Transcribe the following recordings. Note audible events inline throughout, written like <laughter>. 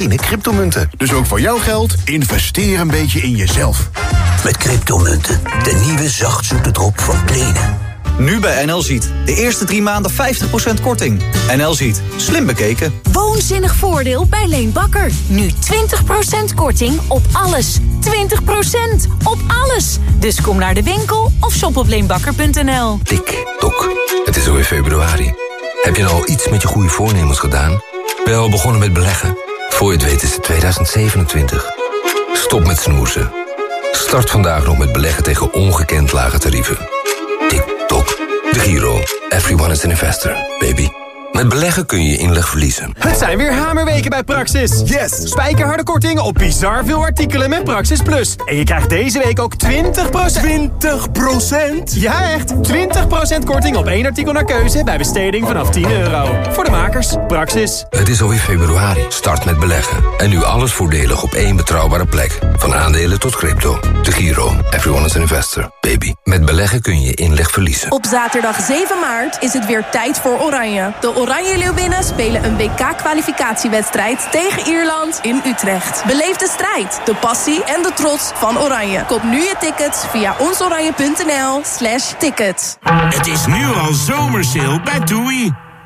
in cryptomunten. Dus ook voor jouw geld, investeer een beetje in jezelf. Met cryptomunten, de nieuwe zachtzoete drop van Plenen. Nu bij NL Ziet. De eerste drie maanden 50% korting. NL Ziet. Slim bekeken. Woonzinnig voordeel bij Leen Bakker. Nu 20% korting op alles. 20% op alles. Dus kom naar de winkel of shop op leenbakker.nl. Tik, tok. Het is alweer februari. Heb je al iets met je goede voornemens gedaan? Ben je al begonnen met beleggen? Voor je het weet is het 2027. Stop met snoezen. Start vandaag nog met beleggen tegen ongekend lage tarieven. Tik, tok. De Giro. Everyone is an investor, baby. Met beleggen kun je inleg verliezen. Het zijn weer hamerweken bij Praxis. Yes! Spijkerharde korting op bizar veel artikelen met Praxis Plus. En je krijgt deze week ook 20%... 20%? Ja, echt! 20% korting op één artikel naar keuze bij besteding vanaf 10 euro. Voor de makers, Praxis. Het is alweer februari. Start met beleggen. En nu alles voordelig op één betrouwbare plek. Van aandelen tot crypto. De Giro. Everyone is an investor, baby. Met beleggen kun je inleg verliezen. Op zaterdag 7 maart is het weer tijd voor Oranje. De Oranje Leeuwinnen spelen een WK-kwalificatiewedstrijd tegen Ierland in Utrecht. Beleef de strijd, de passie en de trots van Oranje. Koop nu je tickets via onsoranje.nl slash tickets. Het is nu al zomersale bij TUI.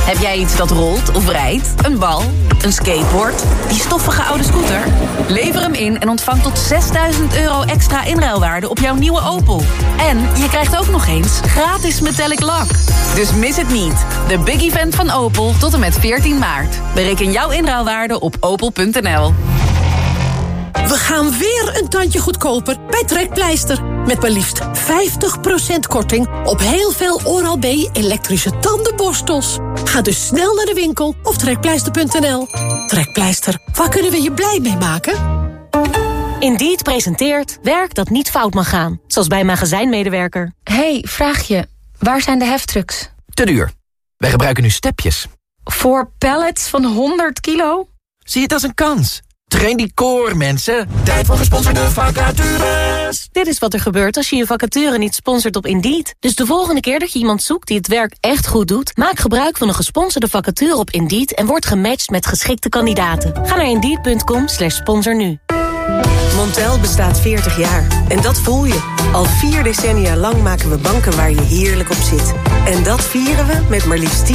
Heb jij iets dat rolt of rijdt? Een bal? Een skateboard? Die stoffige oude scooter? Lever hem in en ontvang tot 6000 euro extra inruilwaarde op jouw nieuwe Opel. En je krijgt ook nog eens gratis metallic lak. Dus mis het niet. De big event van Opel tot en met 14 maart. Bereken jouw inruilwaarde op opel.nl. We gaan weer een tandje goedkoper bij Trekpleister. Met maar liefst 50% korting op heel veel Oral-B elektrische tandenborstels. Ga dus snel naar de winkel of trekpleister.nl. Trekpleister, waar kunnen we je blij mee maken? Indeed presenteert werk dat niet fout mag gaan. Zoals bij een magazijnmedewerker. hey, vraagje. Waar zijn de heftrucks? Te duur. Wij gebruiken nu stepjes. Voor pallets van 100 kilo? Zie het als een kans. Train die core, mensen. Tijd voor gesponsorde vacatures. Dit is wat er gebeurt als je je vacature niet sponsort op Indeed. Dus de volgende keer dat je iemand zoekt die het werk echt goed doet... maak gebruik van een gesponsorde vacature op Indeed... en word gematcht met geschikte kandidaten. Ga naar Indeed.com sponsor nu. Montel bestaat 40 jaar. En dat voel je. Al vier decennia lang maken we banken waar je heerlijk op zit. En dat vieren we met maar liefst 10%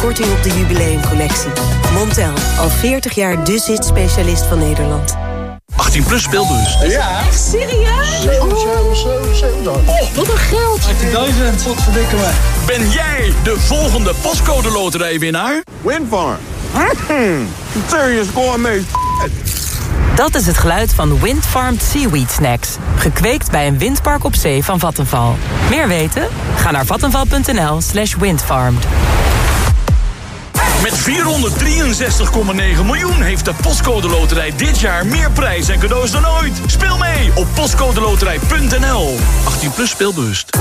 korting op de jubileumcollectie. Montel, al 40 jaar de zit-specialist van Nederland. 18 plus speelbus. Ja. Echt serieus? 7, 7, 7, 7 dan. Oh, wat een geld. 18.000. Wat verdikken me. Ben jij de volgende postcode loterijwinnaar? Windfarm. Hmm. Serious gourmet Dat is het geluid van Windfarmed Seaweed Snacks. Gekweekt bij een windpark op zee van Vattenval. Meer weten? Ga naar vattenval.nl slash windfarmed. Met 463,9 miljoen heeft de Postcode Loterij dit jaar meer prijs en cadeaus dan ooit. Speel mee op postcodeloterij.nl. 18 plus speelbewust.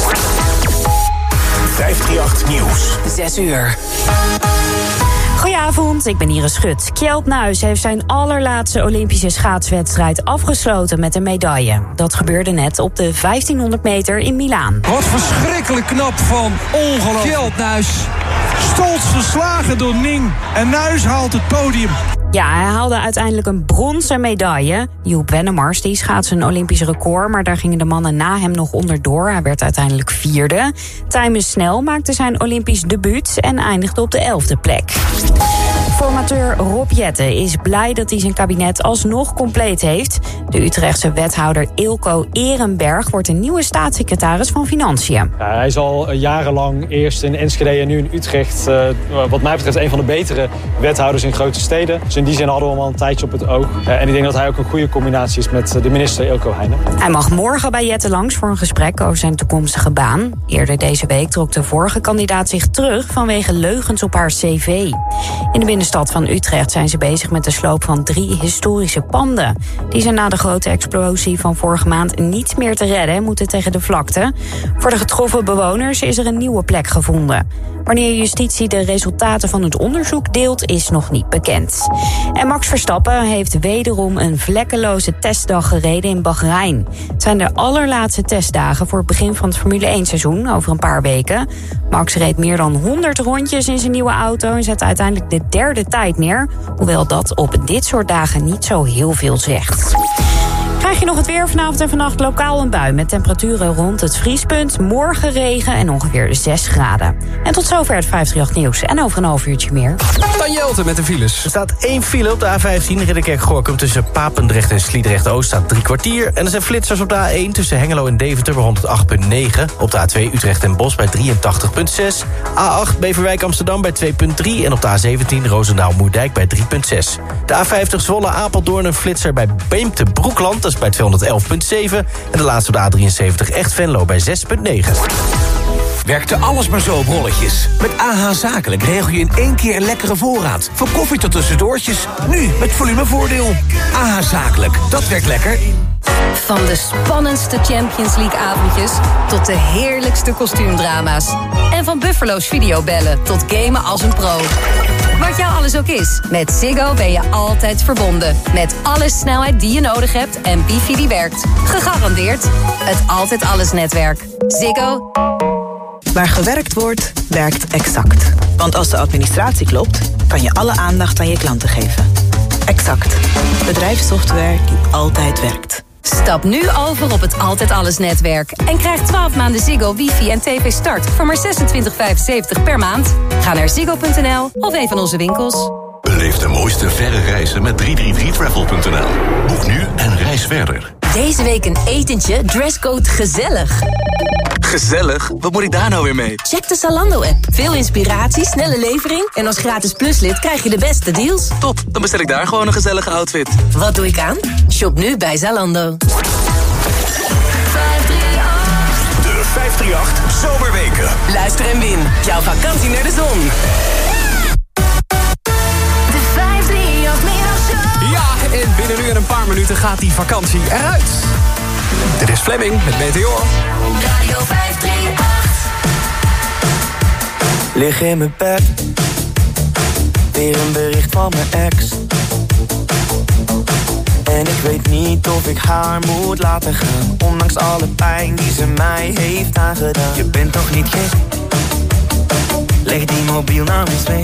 538 Nieuws. 6 uur. Goedenavond, ik ben Iris Schut. Kjeld Nuis heeft zijn allerlaatste Olympische schaatswedstrijd afgesloten met een medaille. Dat gebeurde net op de 1500 meter in Milaan. Wat verschrikkelijk knap van ongelooflijk. Kjeld Nuis. Stolz verslagen door Ning. En Nuis haalt het podium. Ja, hij haalde uiteindelijk een bronzen medaille. Joep Wennemars die een Olympisch record... maar daar gingen de mannen na hem nog onderdoor. Hij werd uiteindelijk vierde. Timus Snel maakte zijn Olympisch debuut... en eindigde op de elfde plek. Formateur Rob Jetten is blij dat hij zijn kabinet alsnog compleet heeft. De Utrechtse wethouder Ilko Ehrenberg wordt een nieuwe staatssecretaris van Financiën. Ja, hij is al jarenlang eerst in Enschede en nu in Utrecht. Uh, wat mij betreft een van de betere wethouders in grote steden. Dus in die zin hadden we hem al een tijdje op het oog. Uh, en ik denk dat hij ook een goede combinatie is met de minister Ilko Heijnen. Hij mag morgen bij Jetten langs voor een gesprek over zijn toekomstige baan. Eerder deze week trok de vorige kandidaat zich terug vanwege leugens op haar cv. In de binnenstad stad van Utrecht zijn ze bezig met de sloop van drie historische panden. Die zijn na de grote explosie van vorige maand niet meer te redden en moeten tegen de vlakte. Voor de getroffen bewoners is er een nieuwe plek gevonden. Wanneer justitie de resultaten van het onderzoek deelt, is nog niet bekend. En Max Verstappen heeft wederom een vlekkeloze testdag gereden in Bahrein. Het zijn de allerlaatste testdagen voor het begin van het Formule 1-seizoen over een paar weken. Max reed meer dan 100 rondjes in zijn nieuwe auto en zette uiteindelijk de derde tijd neer. Hoewel dat op dit soort dagen niet zo heel veel zegt. Krijg je nog het weer vanavond en vannacht lokaal een bui... met temperaturen rond het vriespunt, morgen regen en ongeveer 6 graden. En tot zover het 538 nieuws. En over een half uurtje meer. Jelte met de files. Er staat één file op de A15 Ridderkerk-Gorkum... tussen Papendrecht en Sliedrecht-Oost staat drie kwartier. En er zijn flitsers op de A1 tussen Hengelo en Deventer bij 108.9. Op de A2 Utrecht en Bos bij 83.6. A8 Beverwijk-Amsterdam bij 2.3. En op de A17 Roosendaal-Moerdijk bij 3.6. De A50 Zwolle-Apeldoorn een flitser bij Beemte-Broekland... dat is bij 211.7. En de laatste op de A73 Echt Venlo bij 6.9. Werkte alles maar zo op rolletjes? Met AH Zakelijk regel je in één keer een lekkere voorraad. Van koffie tot tussendoortjes. Nu met volumevoordeel. AH Zakelijk, dat werkt lekker. Van de spannendste Champions League avondjes tot de heerlijkste kostuumdrama's. En van Buffalo's videobellen tot gamen als een pro. Wat jou alles ook is, met Ziggo ben je altijd verbonden. Met alle snelheid die je nodig hebt en wifi die werkt. Gegarandeerd het Altijd Alles netwerk. Ziggo. Waar gewerkt wordt, werkt Exact. Want als de administratie klopt, kan je alle aandacht aan je klanten geven. Exact. Bedrijfssoftware die altijd werkt. Stap nu over op het Altijd Alles netwerk. En krijg 12 maanden Ziggo, wifi en tv start voor maar 26,75 per maand. Ga naar ziggo.nl of een van onze winkels. Beleef de mooiste verre reizen met 333travel.nl. Boek nu en reis verder. Deze week een etentje, dresscode gezellig. Gezellig? Wat moet ik daar nou weer mee? Check de Zalando-app. Veel inspiratie, snelle levering... en als gratis pluslid krijg je de beste deals. Top, dan bestel ik daar gewoon een gezellige outfit. Wat doe ik aan? Shop nu bij Zalando. De 538 Zomerweken. Luister en win. Jouw vakantie naar de zon. En binnen nu en een paar minuten gaat die vakantie eruit. Dit is Fleming met Meteor. Radio 538. Lig in mijn bed. Weer een bericht van mijn ex. En ik weet niet of ik haar moet laten gaan. Ondanks alle pijn die ze mij heeft aangedaan. Je bent toch niet gek? Leg die mobiel nou eens mee.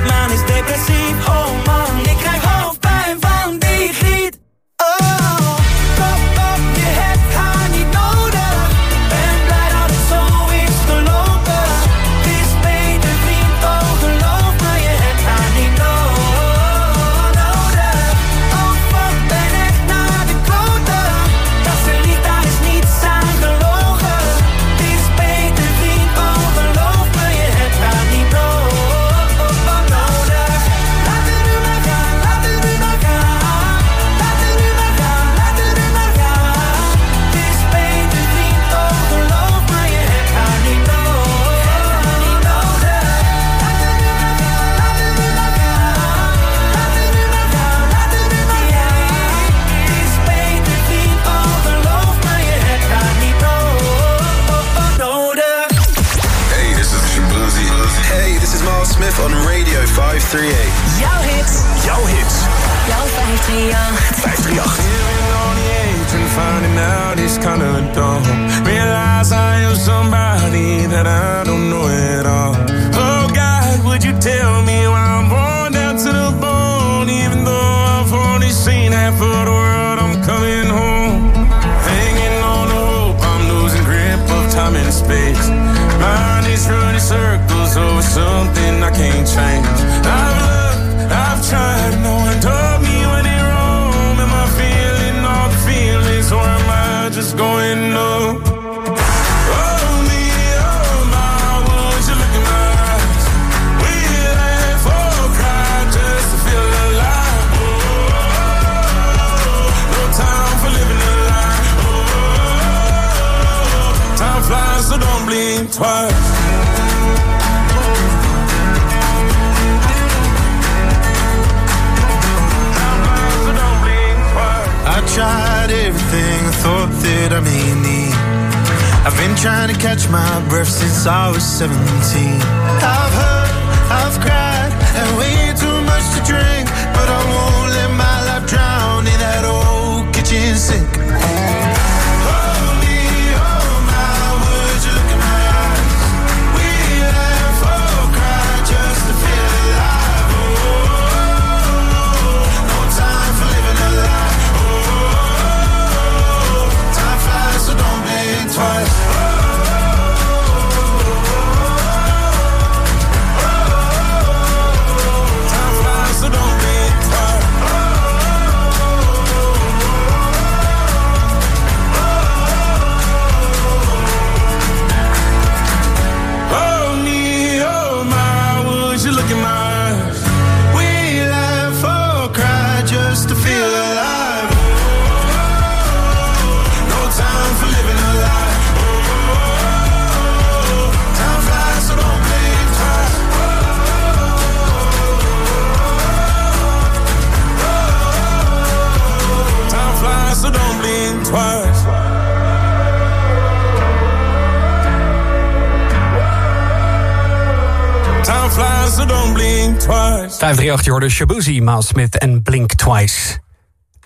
Word manisch depressief, oh man Ik krijg hoofdpijn van die griet need. I've been trying to catch my breath since I was 17. I've hurt, I've cried, and way too much to drink. But I won't let my life drown in that old kitchen sink. So don't blink twice. 538, je hoorde Shabuzi, Miles Smith en Blink Twice.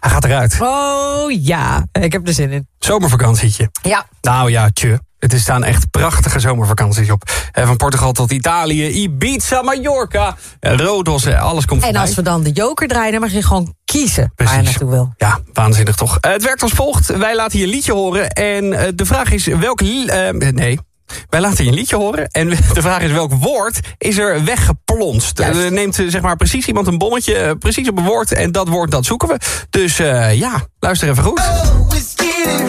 Hij gaat eruit. Oh ja, ik heb er zin in. Zomervakantietje. Ja. Nou ja, tje. Het is staan echt prachtige zomervakanties op. Eh, Van Portugal tot Italië, Ibiza, Mallorca, eh, Rodos, eh, alles komt En voorbij. als we dan de joker draaien, dan mag je gewoon kiezen waar je naartoe wil. Ja, waanzinnig toch. Het werkt als volgt. Wij laten je een liedje horen. En de vraag is welk... eh, nee. Wij laten je een liedje horen. En de vraag is welk woord is er weggeplonst. Er neemt eh, zeg maar precies iemand een bommetje. eh, precies op een woord. En dat woord dat zoeken we. Dus eh, ja, luister even goed. It's your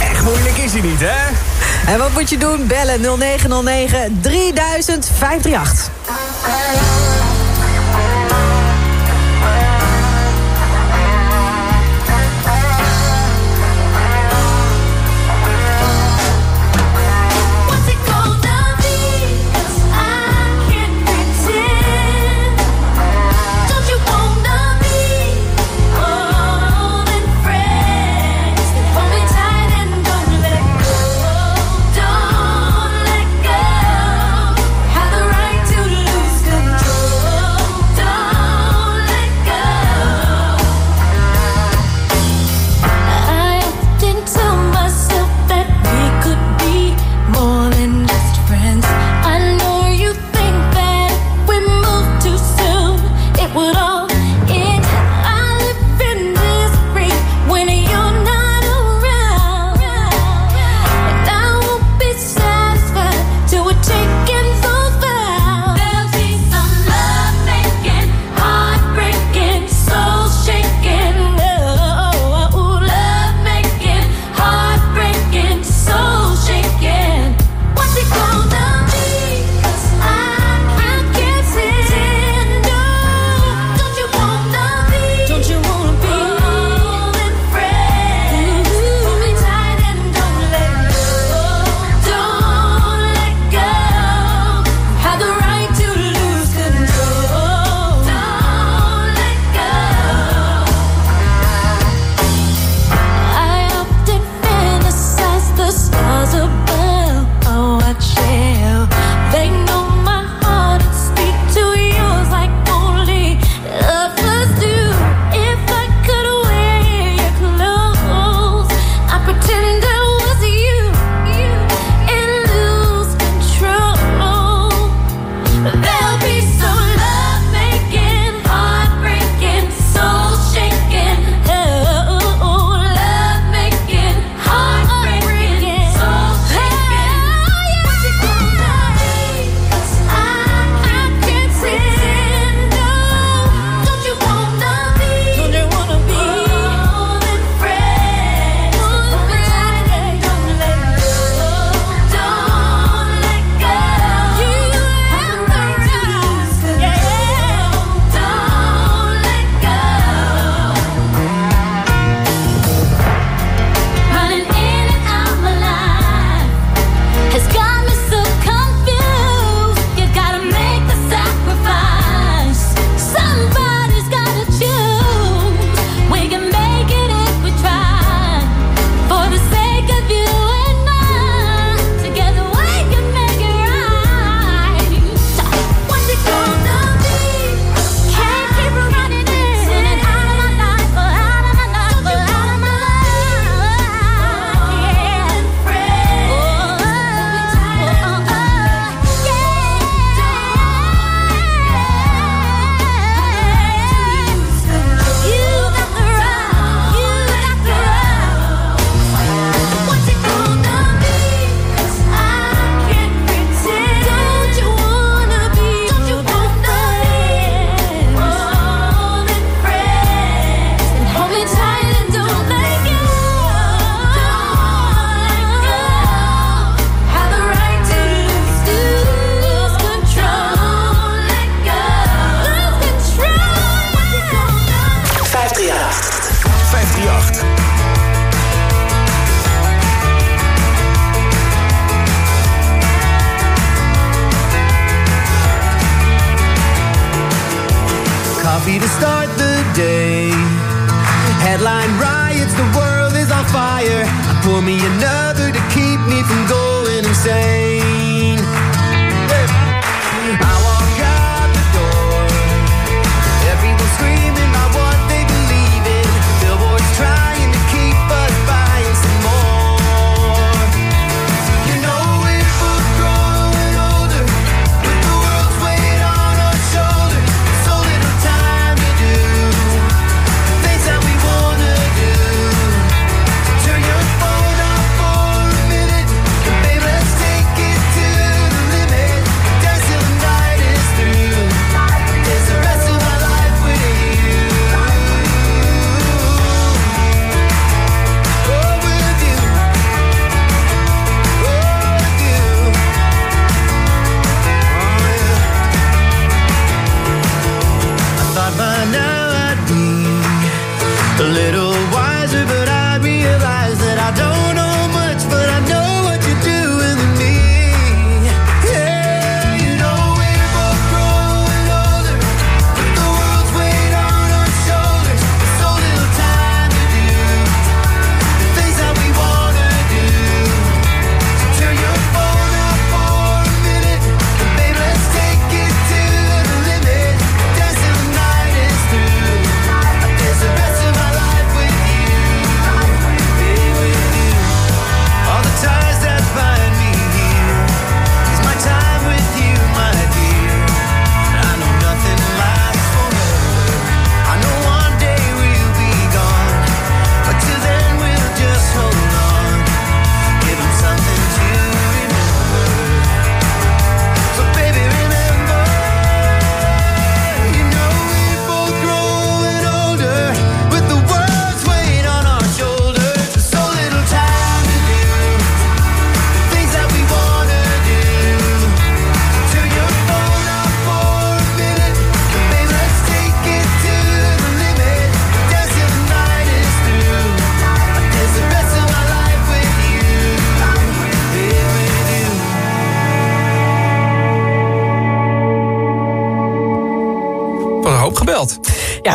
Echt moeilijk is hij niet, hè? En wat moet je doen? Bellen 0909 3000 538.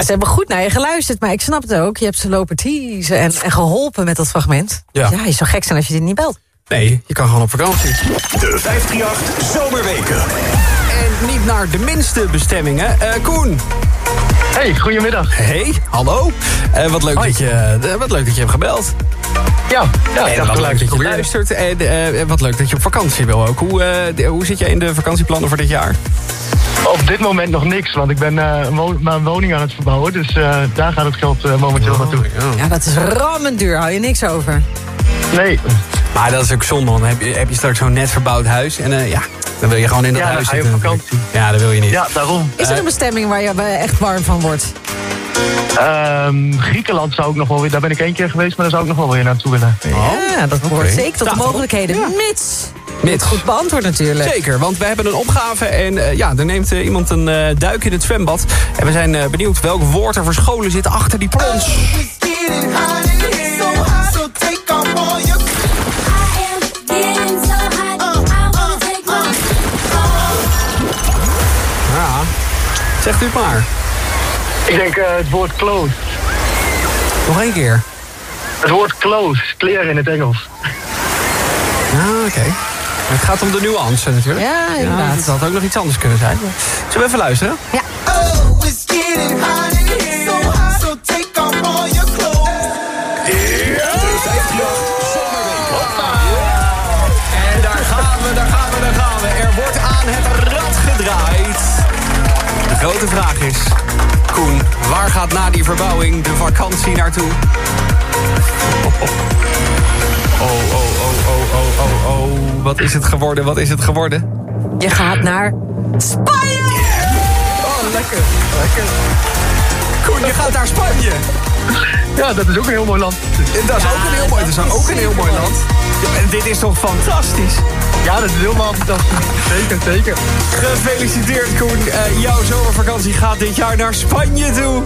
Ze hebben goed naar je geluisterd, maar ik snap het ook. Je hebt ze lopen teasen en, en geholpen met dat fragment. Ja. ja, je zou gek zijn als je dit niet belt. Nee, je kan gewoon op vakantie. De 538 Zomerweken. En niet naar de minste bestemmingen. Eh, Koen. Hey, goedemiddag. Hey, hallo. Eh, wat, leuk dat je, eh, wat leuk dat je hebt gebeld. Ja, ja en wat leuk dat je luistert. En eh, wat leuk dat je op vakantie wil ook. Hoe, eh, de- hoe zit jij in de vakantieplannen voor dit jaar? Op dit moment nog niks, want ik ben eh, wo- mijn woning aan het verbouwen. Dus eh, daar gaat het geld eh, momenteel naartoe. Ja, dat is rammend duur, hou je niks over. Nee. Maar dat is ook zonde, want dan heb je, heb je straks zo'n net verbouwd huis. En eh, ja, dan wil je gewoon in dat Ja, dan huis ga je zitten. op vakantie. Ja, dat wil je niet. Ja, daarom. Is er een bestemming waar je echt warm van wordt? Ehm, Griekenland zou ik nog wel weer, daar ben ik één keer geweest, maar daar zou ik nog wel weer naartoe willen. ja, dat behoort oké. zeker tot de erop. mogelijkheden. Ja. Mits. Mits. Goed beantwoord natuurlijk. Zeker, want we hebben een opgave en eh, ja, er neemt eh, iemand een eh, duik in het zwembad. En we zijn benieuwd welk woord er verscholen zit achter die plons. Ja, zegt u het maar. Ik denk eh, het woord clothes. Nog één keer. Het woord clothes, kleren in het Engels. Ja, oké. Het gaat om de nuance natuurlijk. Ja, inderdaad. het had ook nog iets anders kunnen zijn. Zullen we even luisteren? Ja. Oh, it's getting hot in here, so hot, so take off all your clothes. En daar gaan we, daar gaan we, daar gaan we. Er wordt aan het rad gedraaid. De grote vraag is... Koen, waar gaat na die verbouwing de vakantie naartoe? Oh, oh, oh, oh, oh, oh, oh. Wat is het geworden, wat is het geworden? Je gaat naar Spanje! Oh, lekker, lekker. Koen, je gaat naar Spanje. Ja, dat is ook een heel mooi land. Dat is ook een heel mooi, dat is ook een heel mooi land. Ja, en dit is toch fantastisch? Ja, dat is helemaal fantastisch. Zeker, zeker. Gefeliciteerd Koen. Eh, jouw zomervakantie gaat dit jaar naar Spanje toe.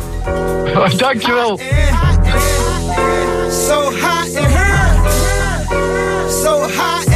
Oh, <laughs> dankjewel. So hot in here, so hot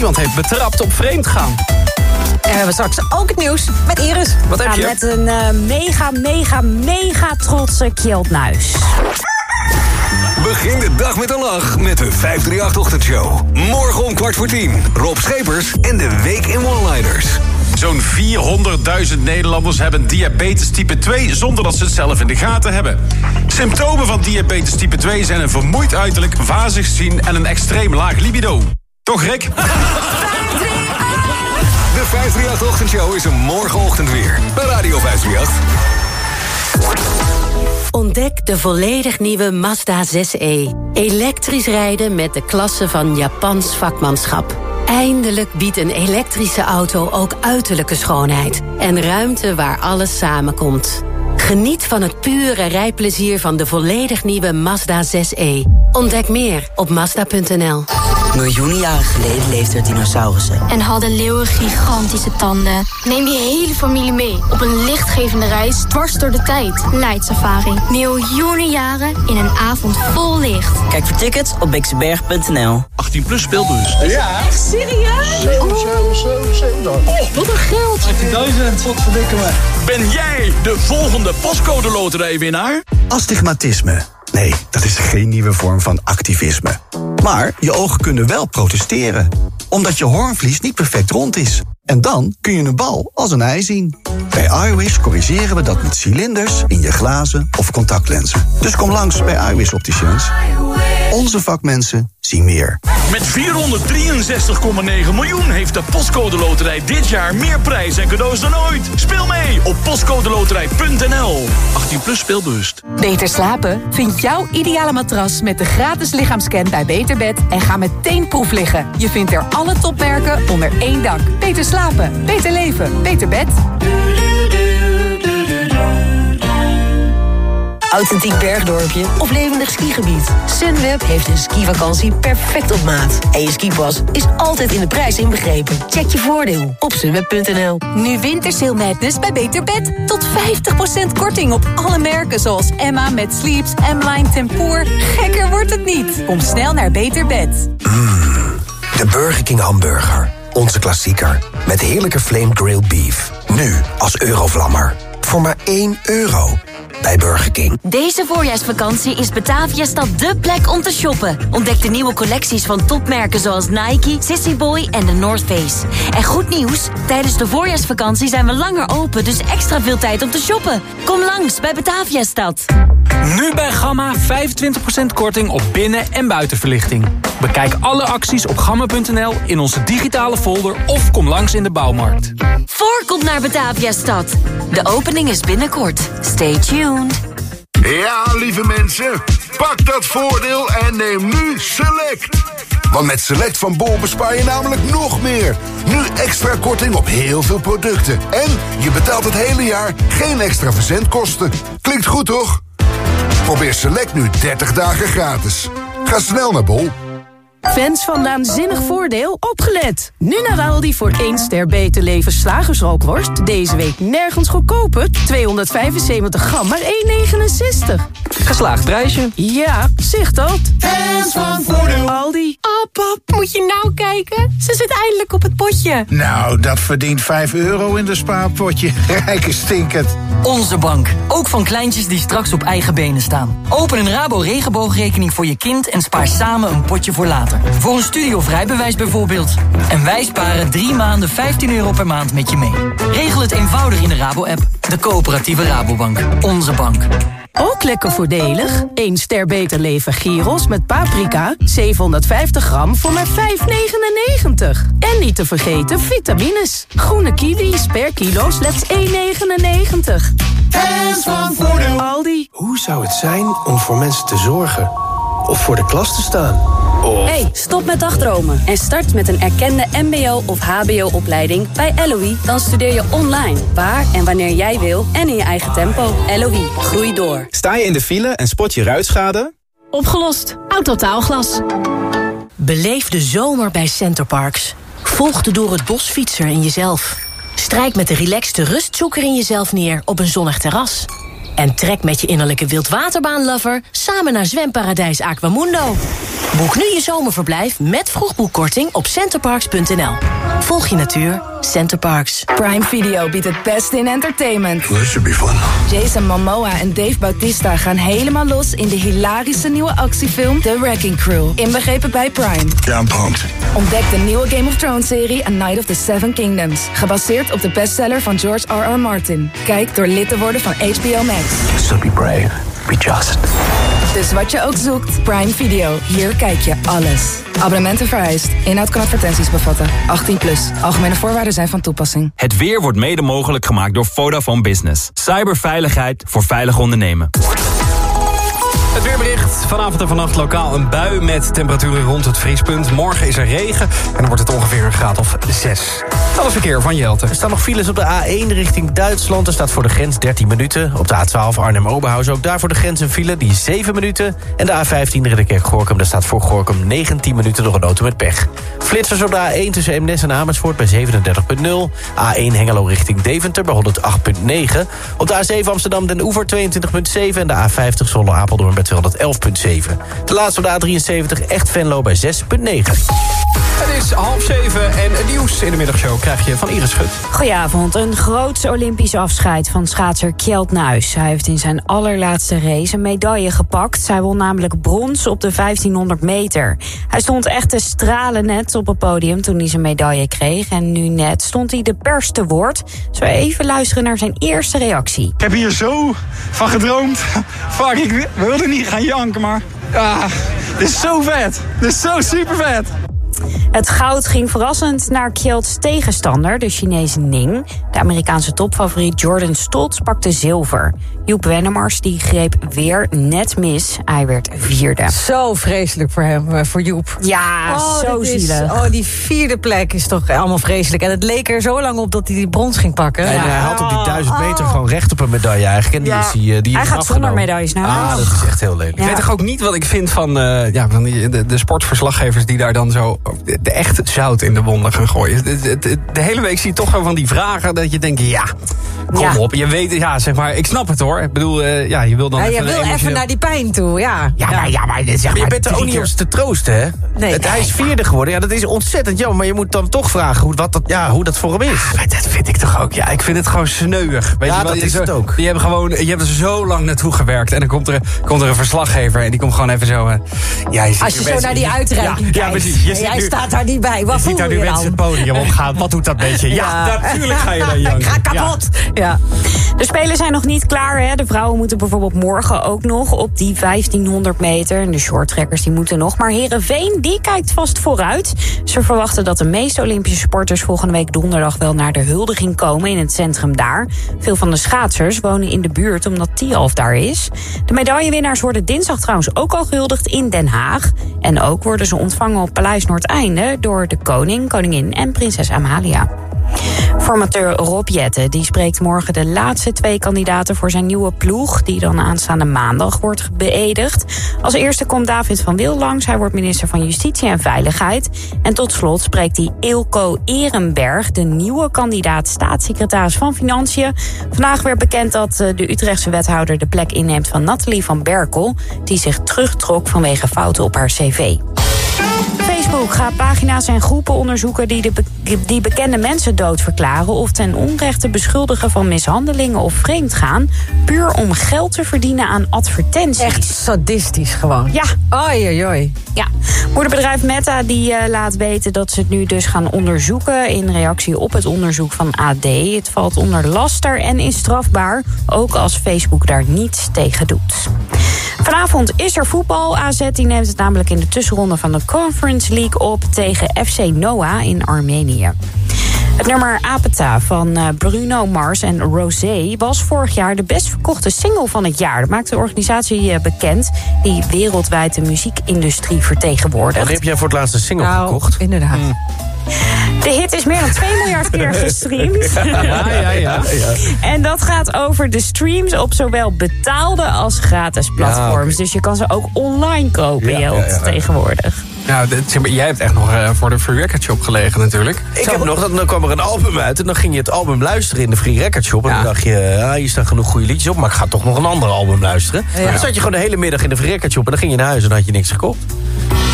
iemand heeft betrapt op vreemd gaan. En we hebben straks ook het nieuws met Iris. Wat heb Ja, je? Met een eh, mega, mega, mega trotse Kjeld Nuis. Begin de dag met een lach met de 538-ochtendshow. Morgen om kwart voor tien. Rob Schepers en de Week in One-Liners. Zo'n 400.000 Nederlanders hebben diabetes type 2 zonder dat ze het zelf in de gaten hebben. Symptomen van diabetes type 2 zijn een vermoeid uiterlijk, wazig zien en een extreem laag libido. Toch, Rick? De 538-ochtendshow is er morgenochtend weer. Bij Radio 538. Ontdek de volledig nieuwe Mazda 6e. Elektrisch rijden met de klasse van Japans vakmanschap. Eindelijk biedt een elektrische auto ook uiterlijke schoonheid. En ruimte waar alles samenkomt. Geniet van het pure rijplezier van de volledig nieuwe Mazda 6e. Ontdek meer op Mazda.nl. Miljoenen jaren geleden leefden er dinosaurussen. En hadden leeuwen gigantische tanden. Neem je hele familie mee op een lichtgevende reis dwars door de tijd. Night Safari. Miljoenen jaren in een avond vol licht. Kijk voor tickets op bixenberg.nl. 18 plus speelbus. Ja. Echt serieus? Oh, wat een geld. 18.000, wat verdikken me. Ben jij de volgende postcode loterijwinnaar? Astigmatisme. Nee, dat is geen nieuwe vorm van activisme. Maar je ogen kunnen wel protesteren. Omdat je hoornvlies niet perfect rond is. En dan kun je een bal als een ei zien. Bij iWish corrigeren we dat met cilinders in je glazen of contactlenzen. Dus kom langs bij iWish Opticians. Onze vakmensen zien meer. Met 463,9 miljoen heeft de Postcode Loterij dit jaar meer prijs en cadeaus dan ooit. Speel mee op postcodeloterij.nl. 18 plus speelbewust. Beter slapen? Vind jouw ideale matras met de gratis lichaamscan bij Beterbed en ga meteen proef liggen. Je vindt er alle topmerken onder één dak. Beter slapen, beter leven, beter bed. Authentiek bergdorpje of levendig skigebied. Sunweb heeft een skivakantie perfect op maat. En je skipas is altijd in de prijs inbegrepen. Check je voordeel op sunweb.nl. Nu Wintersale Madness bij Beter Bed. Tot 50% korting op alle merken zoals Emma met Sleeps, M-Line Tempoor. Gekker wordt het niet. Kom snel naar Beter Bed. De Burger King hamburger. Onze klassieker. Met heerlijke flame grilled beef. Nu als eurovlammer. Voor maar 1 euro. Bij Burger King. Deze voorjaarsvakantie is Bataviastad dé plek om te shoppen. Ontdek de nieuwe collecties van topmerken zoals Nike, Sissy Boy en de North Face. En goed nieuws, tijdens de voorjaarsvakantie zijn we langer open, dus extra veel tijd om te shoppen. Kom langs bij Bataviastad. Nu bij Gamma 25% korting op binnen- en buitenverlichting. Bekijk alle acties op gamma.nl in onze digitale folder of kom langs in de bouwmarkt. Voorkomt naar Bataviastad. De opening is binnenkort. Stay tuned. Ja, lieve mensen, pak dat voordeel en neem nu Select. Want met Select van Bol bespaar je namelijk nog meer. Nu extra korting op heel veel producten. En je betaalt het hele jaar geen extra verzendkosten. Klinkt goed, toch? Probeer Select nu 30 dagen gratis. Ga snel naar Bol. Fans van Naanzinnig Voordeel, opgelet! Nu naar Aldi voor 1 ster beter leven slagersrookworst. Deze week nergens goedkoper. 275 gram, maar 1,69. Geslaagd prijsje. Ja, zicht dat. Fans van Voordeel. Aldi. Oh pap, moet je nou kijken? Ze zit eindelijk op het potje. Nou, dat verdient 5 euro in de spaarpotje. <laughs> Rijke stinkend. Onze bank. Ook van kleintjes die straks op eigen benen staan. Open een Rabo regenboogrekening voor je kind en spaar samen een potje voor later. Voor een studie of rijbewijs bijvoorbeeld. En wij sparen drie maanden 15 euro per maand met je mee. Regel het eenvoudig in de Rabo-app. De coöperatieve Rabobank. Onze bank. Ook lekker voordelig. 1 ster beter leven gyros met paprika. 750 gram voor maar 5,99. En niet te vergeten vitamines. Groene kiwis per kilo slechts 1,99. Fans van Voordeel. Aldi. Hoe zou het zijn om voor mensen te zorgen? Of voor de klas te staan? Of... Hey, stop met dagdromen en start met een erkende mbo- of hbo-opleiding bij LOE. Dan studeer je online, waar en wanneer jij wil en in je eigen tempo. LOE, groei door. Sta je in de file en spot je ruitschade? Opgelost. Autotaalglas. Beleef de zomer bij Centerparks. Volg de door het bos fietser in jezelf. Strijk met de relaxte rustzoeker in jezelf neer op een zonnig terras. En trek met je innerlijke wildwaterbaanlover samen naar zwemparadijs Aquamundo. Boek nu je zomerverblijf met vroegboekkorting op centerparks.nl. Volg je natuur, Centerparks. Prime Video biedt het beste in entertainment. That should be fun. Jason Momoa en Dave Bautista gaan helemaal los in de hilarische nieuwe actiefilm The Wrecking Crew. Inbegrepen bij Prime. Yeah, I'm pumped. Ontdek de nieuwe Game of Thrones serie A Night of the Seven Kingdoms. Gebaseerd op de bestseller van George R.R. Martin. Kijk door lid te worden van HBO Max. So be brave. Be just. Dus wat je ook zoekt, Prime Video. Hier kijk je alles. Abonnementen vereist. Inhoud kan advertenties bevatten. 18 plus. Algemene voorwaarden zijn van toepassing. Het weer wordt mede mogelijk gemaakt door Vodafone Business. Cyberveiligheid voor veilig ondernemen. Weerbericht. Vanavond en vannacht lokaal een bui met temperaturen rond het vriespunt. Morgen is er regen en dan wordt het ongeveer een graad of 6. Alles verkeer van Jelte. Er staan nog files op de A1 richting Duitsland. Er staat voor de grens 13 minuten. Op de A12 Arnhem-Oberhausen ook daar voor de grens een file. Die is 7 minuten. En de A15 Ridderkerk-Gorkum. Daar staat voor Gorkum 19 minuten door een auto met pech. Flitsers op de A1 tussen Eemnes en Amersfoort bij 37.0. A1 Hengelo richting Deventer bij 108.9. Op de A7 Amsterdam Den Oever 22.7. En de A50 Zwolle-Apeldoorn bij 211.7. De laatste op de A73 Echt Venlo bij 6.9. Het is half zeven en het nieuws in de middagshow krijg je van Iris Schut. Goedenavond. Een groots Olympisch afscheid van schaatser Kjeld Nuis. Hij heeft in zijn allerlaatste race een medaille gepakt. Hij won namelijk brons op de 1500 meter. Hij stond echt te stralen net op het podium toen hij zijn medaille kreeg. En nu net stond hij de pers te woord. Zullen we even luisteren naar zijn eerste reactie. Ik heb hier zo van gedroomd. <laughs> Fuck, ik wilde niet gaan janken, maar... Ah, dit is zo vet. Dit is zo super vet. Het goud ging verrassend naar Kjelds tegenstander, de Chinese Ning. De Amerikaanse topfavoriet Jordan Stoltz pakte zilver. Joep Wennemars die greep weer net mis. Hij werd vierde. Zo vreselijk voor hem, eh, voor Joep. Ja, zo dit is- zielig. oh, die vierde plek is toch allemaal vreselijk. En het leek er zo lang op dat hij die brons ging pakken. En hij had op die 1000 meter gewoon recht op een medaille eigenlijk. En die Ja. is eh, die Hij is gaat afgenomen. zonder medailles naar Ah, dat is echt heel lelijk. Ik weet toch ook niet wat ik vind van, eh, ja, van die, de, de sportverslaggevers... die daar dan zo de, de echt zout in de wonden gaan gooien. De, de, de- de hele week zie je toch wel van die vragen dat je denkt... ja, kom Ja. op. Je weet, ja, zeg maar, ik snap het hoor. Ik bedoel, eh, ja, je wil dan Ja, even je wil even naar die pijn toe, ja. Ja, maar, ja, maar, zeg Maar maar je bent er ook niet om te troosten, hè? Nee. Het, hij is vierde geworden. Ja, dat is ontzettend jammer. Maar je moet dan toch vragen hoe, wat dat, ja, hoe dat voor hem is. Maar dat vind ik toch ook. Ja, ik vind het gewoon sneuig. Weet Ja, je wel? dat Je is het ook. Je hebt, gewoon, je hebt er zo lang naartoe gewerkt. En dan komt er, komt er een verslaggever. En die komt gewoon even zo... eh, ja, je Als je zo naar die uitreiking ja, kijkt. Ja, precies. Je En ziet jij nu- staat daar niet bij. Wat je ziet daar je nu dan? mensen het podium opgaan. Wat doet dat beetje? Ja, <laughs> Ja. natuurlijk ga je dan janken. Ik ga kapot. Ja. De Spelen zijn nog niet klaar. Hè? De vrouwen moeten bijvoorbeeld morgen ook nog op die 1500 meter. En de shorttrekkers die moeten nog. Maar Herenveen die kijkt vast vooruit. Ze verwachten dat de meeste Olympische sporters volgende week donderdag wel naar de huldiging komen in het centrum daar. Veel van de schaatsers wonen in de buurt omdat Tialf daar is. De medaillewinnaars worden dinsdag trouwens ook al gehuldigd in Den Haag. En ook worden ze ontvangen op Paleis Noordeinde door de koning, koningin en prinses Amalia. Formateur Rob Jette die spreekt morgen de laatste twee kandidaten voor zijn nieuwe ploeg, die dan aanstaande maandag wordt beëdigd. Als eerste komt David van Wil langs. Hij wordt minister van Justitie en Veiligheid. En tot slot spreekt hij Ilko Ehrenberg, de nieuwe kandidaat staatssecretaris van Financiën. Vandaag werd bekend dat eh, de Utrechtse wethouder de plek inneemt van Nathalie van Berkel, die zich terugtrok vanwege fouten op haar cv. Facebook gaat pagina's en groepen onderzoeken die, de die bekende mensen doodverklaren of ten onrechte beschuldigen van mishandelingen of vreemdgaan, puur om geld te verdienen aan advertenties. Echt sadistisch gewoon. Ja. Oei, oei, oei. Ja. Moederbedrijf Meta die uh, laat weten dat ze het nu dus gaan onderzoeken in reactie op het onderzoek van AD. Het valt onder laster en is strafbaar, ook als Facebook daar niets tegen doet. Vanavond is er voetbal. AZ die neemt het namelijk in de tussenronde van de Conference League op tegen FC Noah in Armenië. Het nummer Apeta van eh, Bruno Mars en Rosé was vorig jaar de best verkochte single van het jaar. Dat maakt de organisatie eh, bekend die wereldwijd de muziekindustrie vertegenwoordigt. Wanneer heb jij voor het laatst een single nou, gekocht? Inderdaad. Hmm. De hit is meer dan 2 miljard <laughs> keer gestreamd. Ja, ja, ja. En dat gaat over de streams op zowel betaalde als gratis platforms. Dus je kan ze ook online kopen, Ja, Jelt, ja, ja, ja. tegenwoordig. Nou, dit- zeg maar, jij hebt echt nog eh, voor de Free Record Shop gelegen natuurlijk. Ik heb nog, dat- dan kwam er een album uit en dan ging je het album luisteren in de Free Record Shop. En dan dacht je, ja, hier staan genoeg goede liedjes op, maar ik ga toch nog een ander album luisteren. Ja. Dan zat je gewoon de hele middag in de Free Record Shop en dan ging je naar huis en dan had je niks gekocht.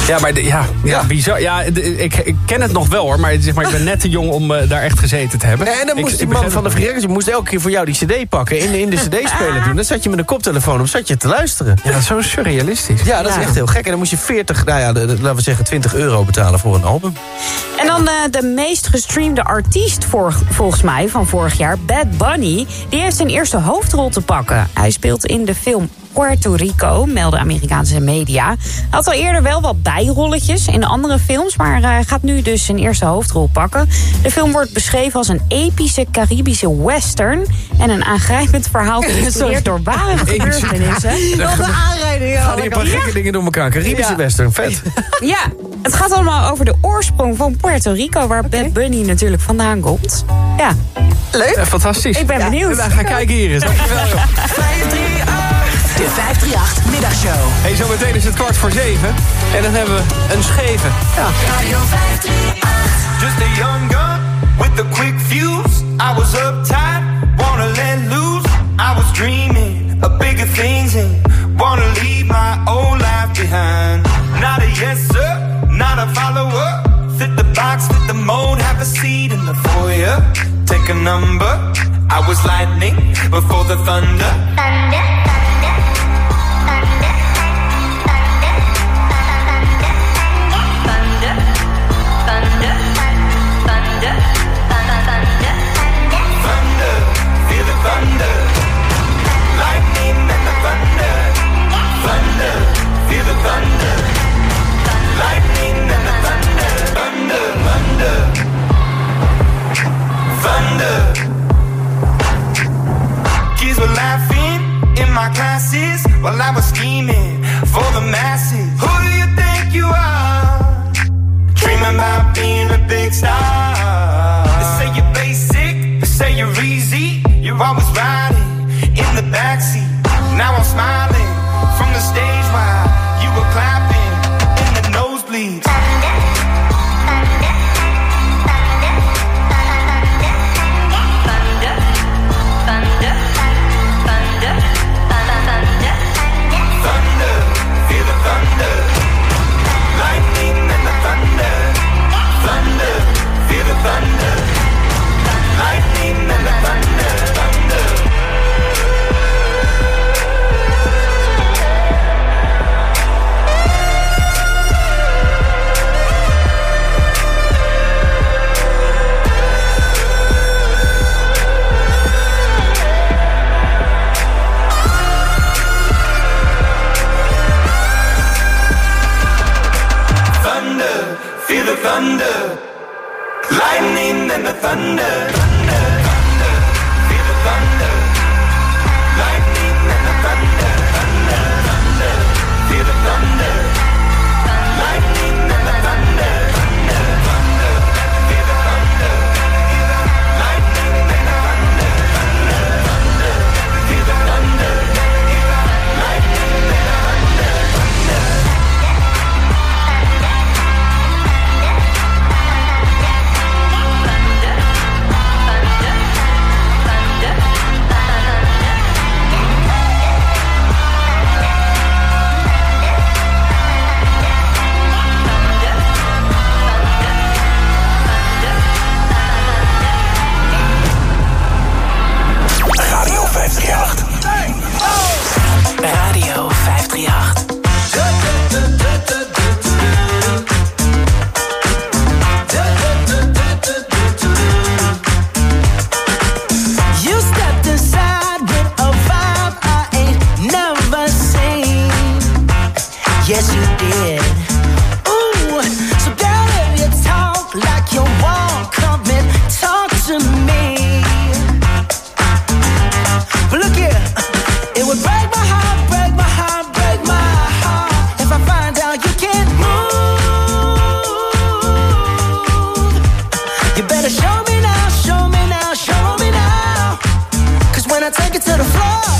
Ja, maar de- ja, ja. bizar. Ja, de- ik, ik ken het nog wel hoor, maar, zeg maar ik ben net te jong om eh, daar echt gezeten te hebben. Nee, en dan moest ik die man van de het Free Record Shop moest elke keer voor jou die cd pakken en in de cd-speler doen. Dan zat je met een koptelefoon op, zat je te luisteren. Ja, zo surrealistisch. Ja, dat is echt heel gek. En dan moest je 40, nou ja, de- de- laten we zeggen 20 euro betalen voor een album. En dan eh, de meest gestreamde artiest volgens mij van vorig jaar, Bad Bunny. Die heeft zijn eerste hoofdrol te pakken. Hij speelt in de film Puerto Rico, melden Amerikaanse media. Hij had al eerder wel wat bijrolletjes in andere films... maar hij gaat nu dus zijn eerste hoofdrol pakken. De film wordt beschreven als een epische Caribische western... en een aangrijpend verhaal <laughs> geïnspireerd door ware gebeurtenissen. Wat een aanrijding. Gaan hier een paar gekke dingen door elkaar. Caribische Ja. western, vet. <laughs> Ja, het gaat allemaal over de oorsprong van Puerto Rico... waar Bad Bunny natuurlijk vandaan komt. Ja, Leuk. Eh, fantastisch. ik ben Ja, benieuwd. We gaan kijken hier eens. Dankjewel. <laughs> De 538 Middagshow. Hey, zometeen is het kwart voor zeven. En dan hebben we een scheven. Ja. Radio 538. Just a young gun with a quick fuse. I was uptight, wanna let loose. I was dreaming of bigger things and wanna leave my old life behind. Not a yes sir, not a follower. Fit the box, fit the mold, have a seat in the foyer. Take a number. I was lightning before the thunder. Thunder, while I was scheming it to the floor,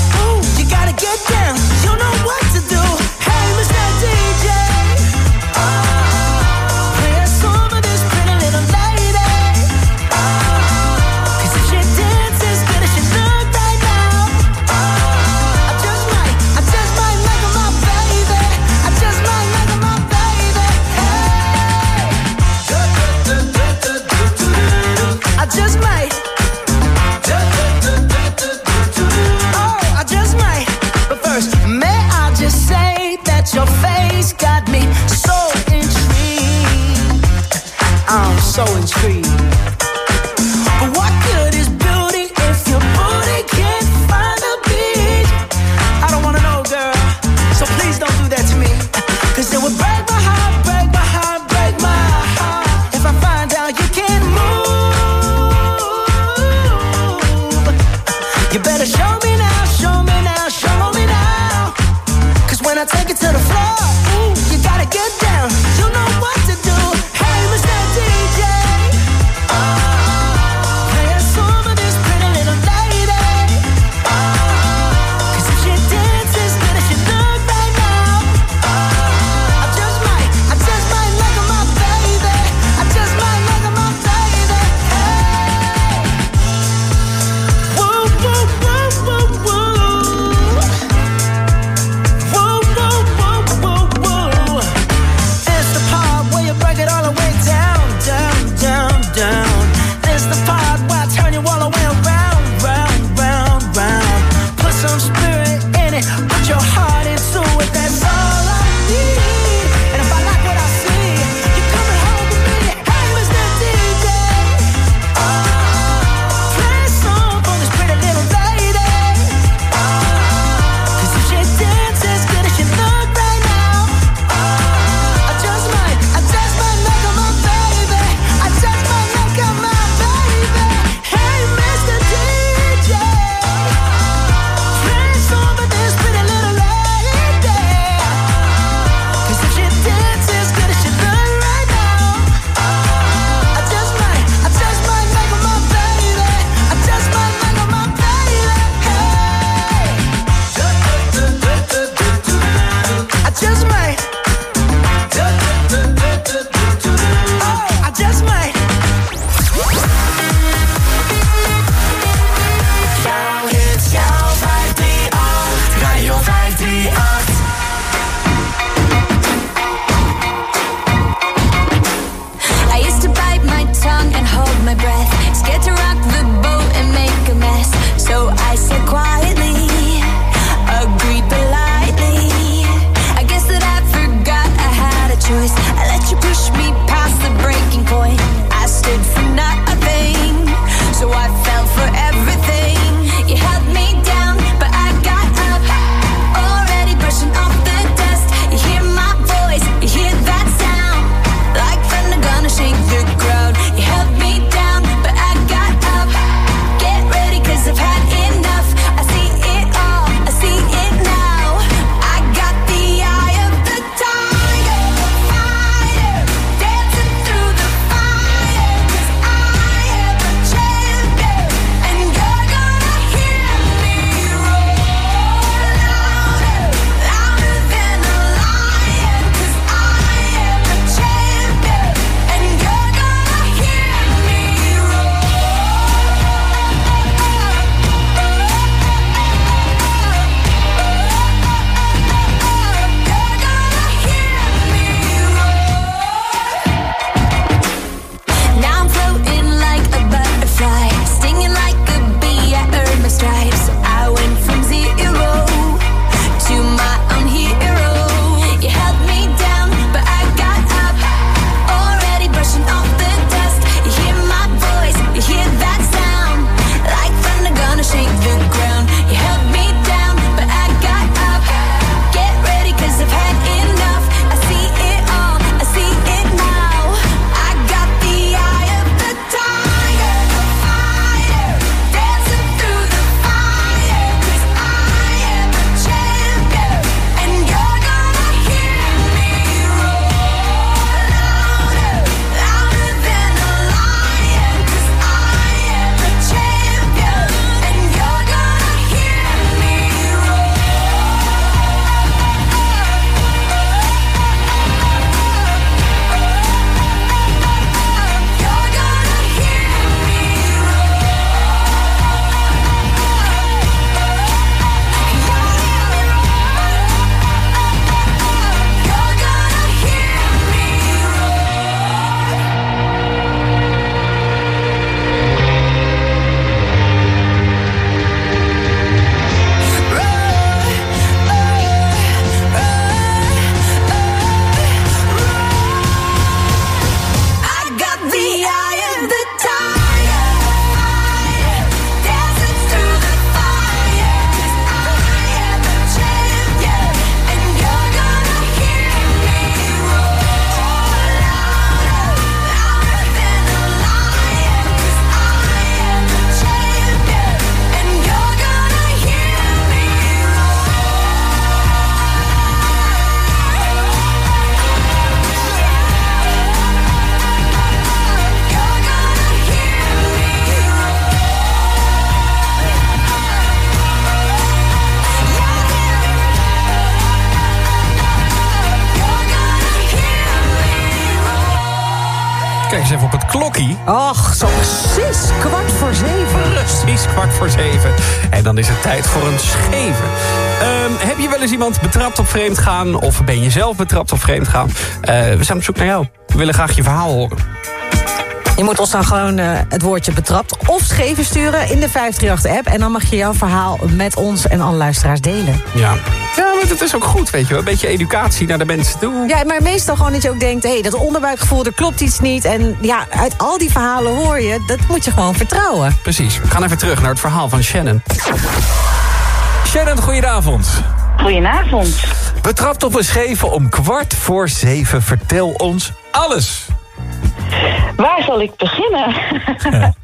tijd voor een scheve. Ehm, heb je wel eens iemand betrapt op vreemd gaan? Of ben je zelf betrapt op vreemd gaan? Eh, we zijn op zoek naar jou. We willen graag je verhaal horen. Je moet ons dan gewoon eh, het woordje betrapt of scheven sturen in de 538-app. En dan mag je jouw verhaal met ons en alle luisteraars delen. Ja. Ja, maar dat is ook goed, weet je wel. Een beetje educatie naar de mensen toe. Ja, maar meestal gewoon dat je ook denkt... hé, hey, dat onderbuikgevoel, er klopt iets niet. En ja, uit al die verhalen hoor je, dat moet je gewoon vertrouwen. Precies. We gaan even terug naar het verhaal van Shannon. Shannon, goedenavond. Goedenavond. Betrapt op een scheven om kwart voor zeven. Vertel ons alles. Waar zal ik beginnen? <laughs>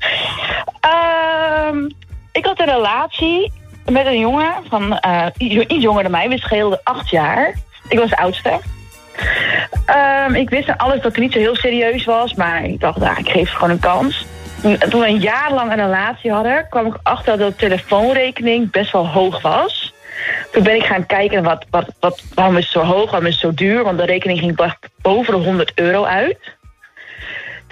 Ehm, ik had een relatie met een jongen van eh, iets jonger dan mij. We scheelden acht jaar. Ik was de oudste. Ehm, ik wist aan alles dat het niet zo heel serieus was, maar ik dacht, nou, ik geef het gewoon een kans. En Toen we een jaar lang een relatie hadden, kwam ik achter dat de telefoonrekening best wel hoog was. Toen ben ik gaan kijken, wat, wat, wat, waarom is het zo hoog, waarom is het zo duur? Want de rekening ging bo- boven de 100 euro uit.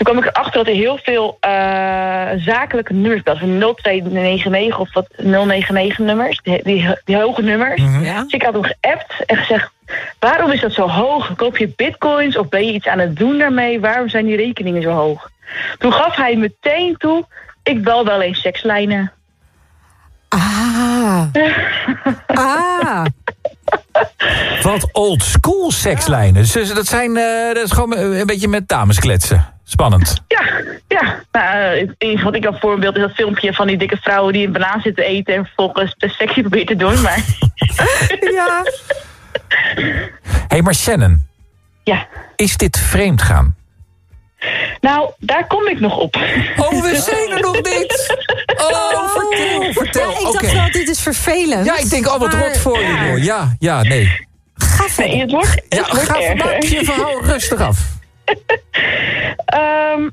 Toen kwam ik erachter dat er heel veel eh, zakelijke nummers dat 0299 of wat 099 nummers, die, die, die hoge nummers. Ja. Dus ik had hem geappt en gezegd, waarom is dat zo hoog? Koop je bitcoins of ben je iets aan het doen daarmee? Waarom zijn die rekeningen zo hoog? Toen gaf hij meteen toe, ik bel wel eens sekslijnen. Ah. <laughs> ah. Wat old school sekslijnen. Dus dat, zijn, eh, dat is gewoon een beetje met dames kletsen. Spannend. Ja, ja. Nou, eh, enige wat ik als voorbeeld is dat filmpje van die dikke vrouwen die een banaan zitten eten en vervolgens de sexy proberen te doen. Maar <laughs> ja. Hé, hey, maar Shannon. Ja. Is dit vreemd gaan? Nou, daar kom ik nog op. Oh, we zijn er nog niet. <laughs> Oh, vertel, vertel. Ja, ik dacht wel, dit is vervelend. Ja, ik denk, oh, wat Maar- rot voor je, hoor. Ja, ja, nee. Ga verder. Nee, het wordt, het Ja, wordt ga erger. maak je verhaal rustig af. <laughs> Ehm,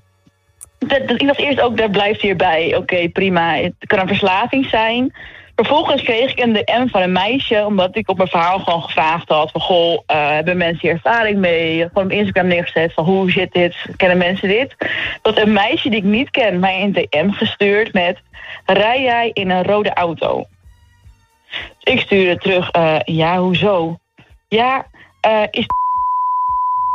dat, dat, ik dacht eerst ook, daar blijft hierbij. Oké, prima. Het kan een verslaving zijn. Vervolgens kreeg ik een DM van een meisje, omdat ik op mijn verhaal gewoon gevraagd had van goh, eh, hebben mensen hier ervaring mee? Gewoon op Instagram neergezet van hoe zit dit? Kennen mensen dit? Dat een meisje die ik niet ken mij een DM gestuurd met rij jij in een rode auto? Dus ik stuurde terug, eh, ja, hoezo? Ja, eh, is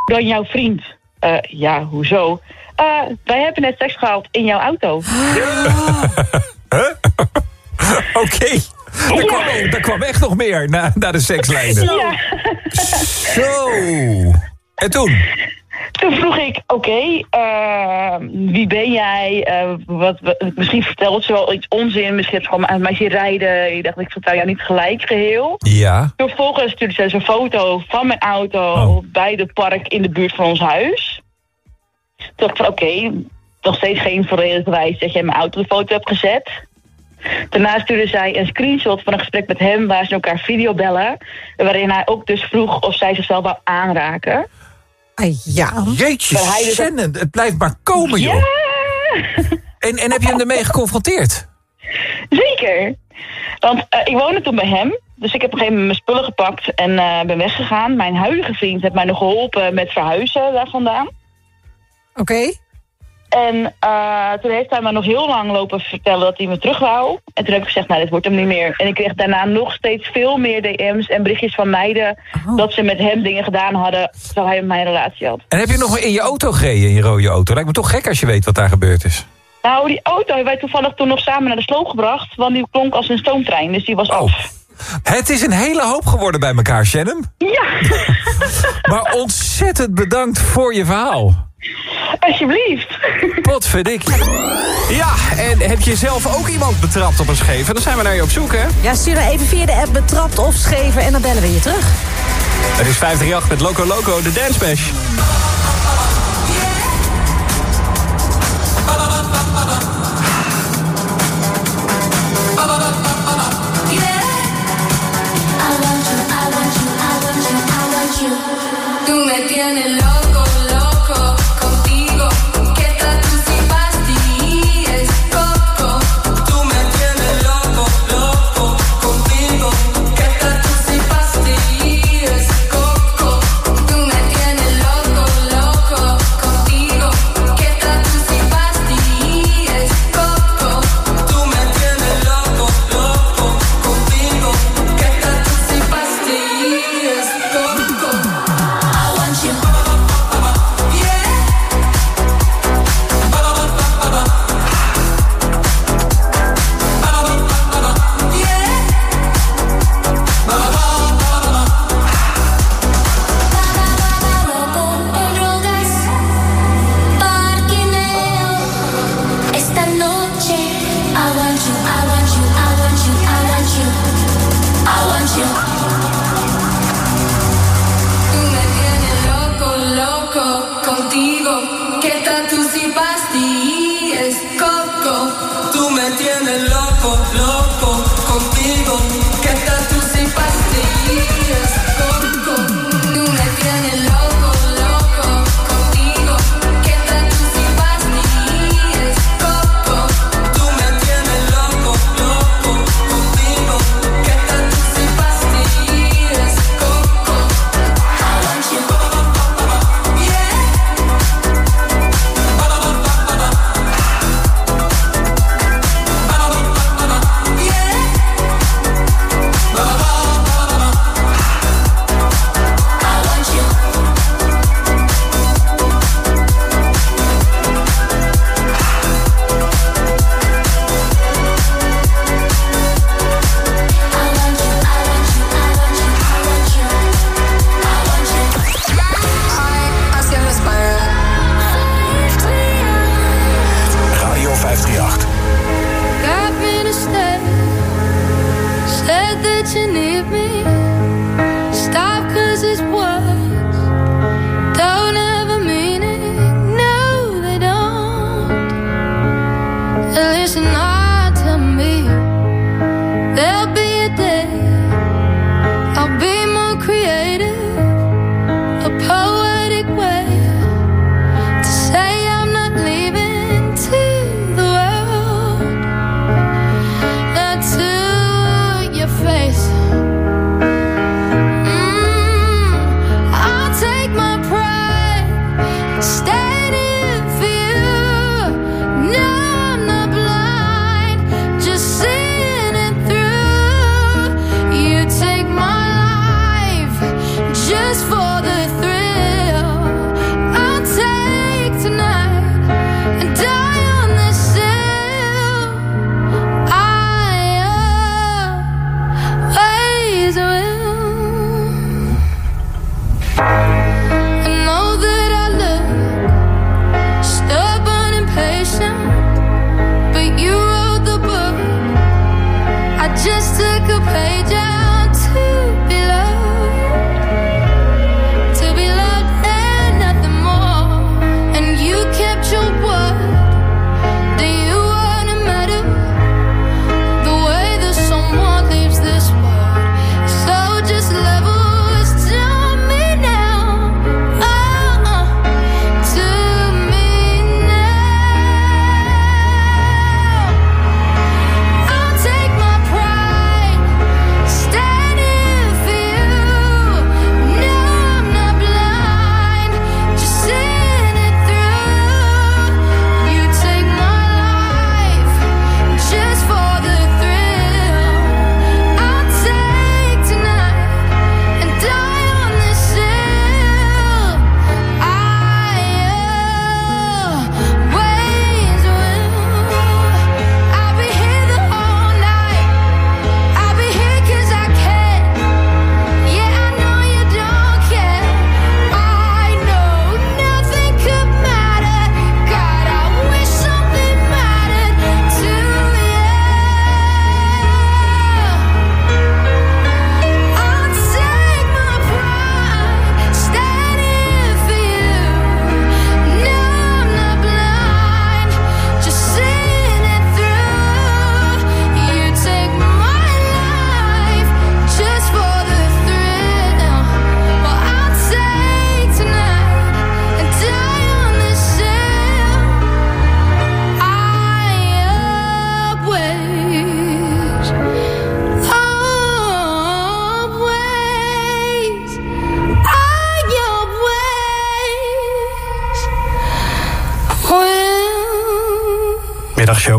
<laughs> dan jouw vriend? Eh, ja, hoezo? Eh, wij hebben net seks gehad in jouw auto. <laughs> <laughs> Oké. Daar, kwam, daar kwam echt nog meer na, na de sekslijnen. Ja. Zo. En toen? Toen vroeg ik, oké, eh, wie ben jij? Eh, wat, wat- misschien vertelt ze wel iets onzin. Misschien heb je gewoon uit mij zien rijden. Ik dacht, ik vertrouw jou niet gelijk geheel. Ja. Vervolgens stuurde ze een foto van mijn auto Oh. bij de park in de buurt van ons huis. Toen dacht ik van, oké, nog steeds geen volledige wijs dat jij mijn auto de foto hebt gezet. Daarna stuurde zij een screenshot van een gesprek met hem waar ze elkaar videobellen. Waarin hij ook dus vroeg of zij zichzelf wou aanraken. Ah, ja. Jeetje, Maar hij dus- Shannon, het blijft maar komen, joh. En, en heb je hem ermee geconfronteerd? Zeker. Want eh, ik woonde toen bij hem. Dus ik heb op een gegeven moment mijn spullen gepakt en eh, ben weggegaan. Mijn huidige vriend heeft mij nog geholpen met verhuizen daar vandaan. Oké. En eh, toen heeft hij me nog heel lang lopen vertellen dat hij me terug wou. En toen heb ik gezegd, nou, dit wordt hem niet meer. En ik kreeg daarna nog steeds veel meer DM's en berichtjes van meiden... dat ze met hem dingen gedaan hadden terwijl hij met mij een relatie had. En heb je nog in je auto gereden, in je rode auto? Lijkt me toch gek als je weet wat daar gebeurd is. Nou, die auto hebben wij toevallig toen nog samen naar de sloop gebracht... want die klonk als een stoomtrein, dus die was af. Het is een hele hoop geworden bij elkaar, Shannon. Ja. <laughs> <laughs> Maar ontzettend bedankt voor je verhaal. Alsjeblieft. Potverdikkie. Ja, en heb je zelf ook iemand betrapt op een scheef? Dan zijn we naar je op zoek, hè? Ja, stuur dan even via de app betrapt of scheven en dan bellen we je terug. Het is 538 met Loco Loco, de Dance Bash. Tú me tienes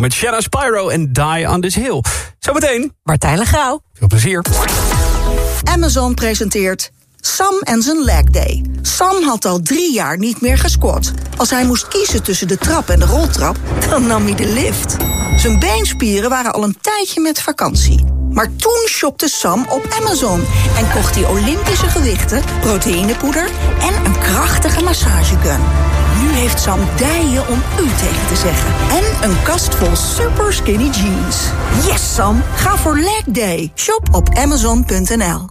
met Shanna Spyro en Die on this Hill. Zometeen... Martijn Legouw. Veel plezier. Amazon presenteert Sam en zijn leg day. Sam had al drie jaar niet meer gesquat. Als hij moest kiezen tussen de trap en de roltrap, dan nam hij de lift. Zijn beenspieren waren al een tijdje met vakantie. Maar toen shopte Sam op Amazon en kocht hij Olympische gewichten, proteïnepoeder en een krachtig massagegun. Nu heeft Sam dijen om u tegen te zeggen. En een kast vol super skinny jeans. Yes, Sam! Ga voor leg day. Shop op amazon.nl.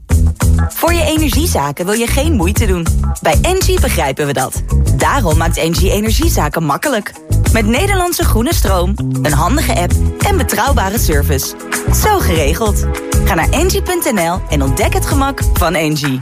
Voor je energiezaken wil je geen moeite doen. Bij Engie begrijpen we dat. Daarom maakt Engie energiezaken makkelijk. Met Nederlandse groene stroom, een handige app en betrouwbare service. Zo geregeld. Ga naar engie.nl en ontdek het gemak van Engie.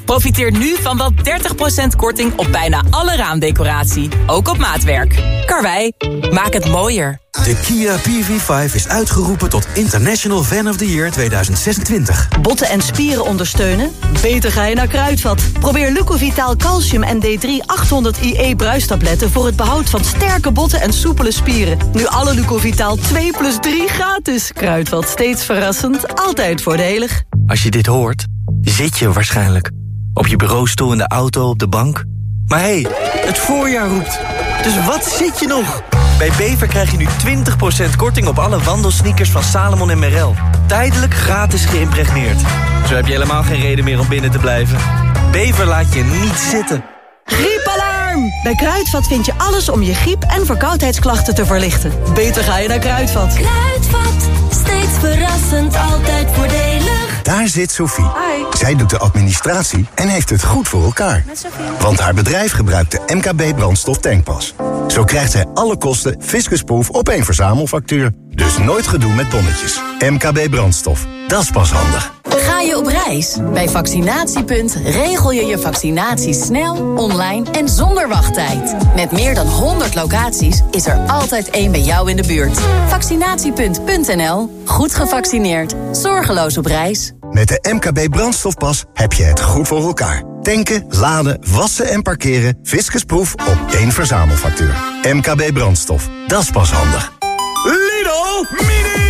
Profiteer nu van wel 30% korting op bijna alle raamdecoratie. Ook op maatwerk. Karwei, maak het mooier. De Kia PV5 is uitgeroepen tot International Fan of the Year 2026. Botten en spieren ondersteunen? Beter ga je naar Kruidvat. Probeer Lucovitaal Calcium en D3 800 IE bruistabletten... voor het behoud van sterke botten en soepele spieren. Nu alle Lucovitaal 2 plus 3 gratis. Kruidvat, steeds verrassend, altijd voordelig. Als je dit hoort, zit je waarschijnlijk. Op je bureaustoel, in de auto, op de bank. Maar hé, hey, het voorjaar roept. Dus wat zit je nog? Bij Bever krijg je nu 20% korting op alle wandelsneakers van Salomon en Merrell. Tijdelijk gratis geïmpregneerd. Zo heb je helemaal geen reden meer om binnen te blijven. Bever laat je niet zitten. Griepalarm! Bij Kruidvat vind je alles om je griep- en verkoudheidsklachten te verlichten. Beter ga je naar Kruidvat. Kruidvat, verrassend, altijd voordelig. Daar zit Sophie. Zij doet de administratie en heeft het goed voor elkaar. Want haar bedrijf gebruikt de MKB brandstof tankpas. Zo krijgt zij alle kosten fiscusproof op één verzamelfactuur. Dus nooit gedoe met bonnetjes. MKB brandstof, dat is pas handig. Ga je op reis? Bij Vaccinatiepunt regel je je vaccinatie snel, online en zonder wachttijd. Met meer dan 100 locaties is er altijd één bij jou in de buurt. Vaccinatiepunt.nl. Goed gevaccineerd. Zorgeloos op reis. Met de MKB brandstofpas heb je het goed voor elkaar. Tanken, laden, wassen en parkeren. Fiscusproef op één verzamelfactuur. MKB brandstof, dat is pas handig. Lidl Mini!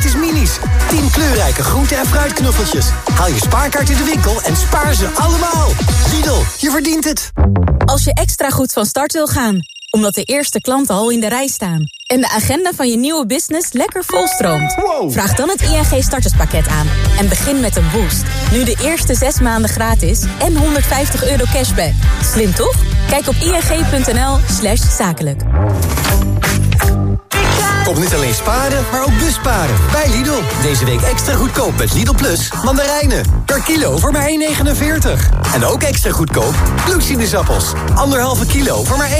Gratis minis. 10 kleurrijke groente- en fruitknuffeltjes. Haal je spaarkaart in de winkel en spaar ze allemaal. Lidl, je verdient het. Als je extra goed van start wil gaan, omdat de eerste klanten al in de rij staan... en de agenda van je nieuwe business lekker volstroomt... vraag dan het ING starterspakket aan en begin met een boost. Nu de eerste zes maanden gratis en 150 euro cashback. Slim toch? Kijk op ing.nl slash zakelijk. Kom niet alleen sparen, maar ook busparen. Bij Lidl. Deze week extra goedkoop met Lidl Plus mandarijnen. Per kilo voor maar 1,49. En ook extra goedkoop bloedsinusappels. Anderhalve kilo voor maar 1,99.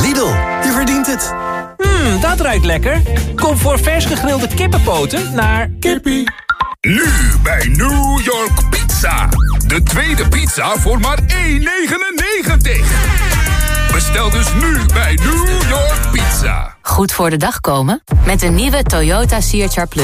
Lidl, je verdient het. Mmm, dat ruikt lekker. Kom voor vers gegrilde kippenpoten naar... Kippie. Nu bij New York Pizza. De tweede pizza voor maar 1,99. Bestel dus nu bij New York Pizza. Goed voor de dag komen? Met de nieuwe Toyota CHR Plus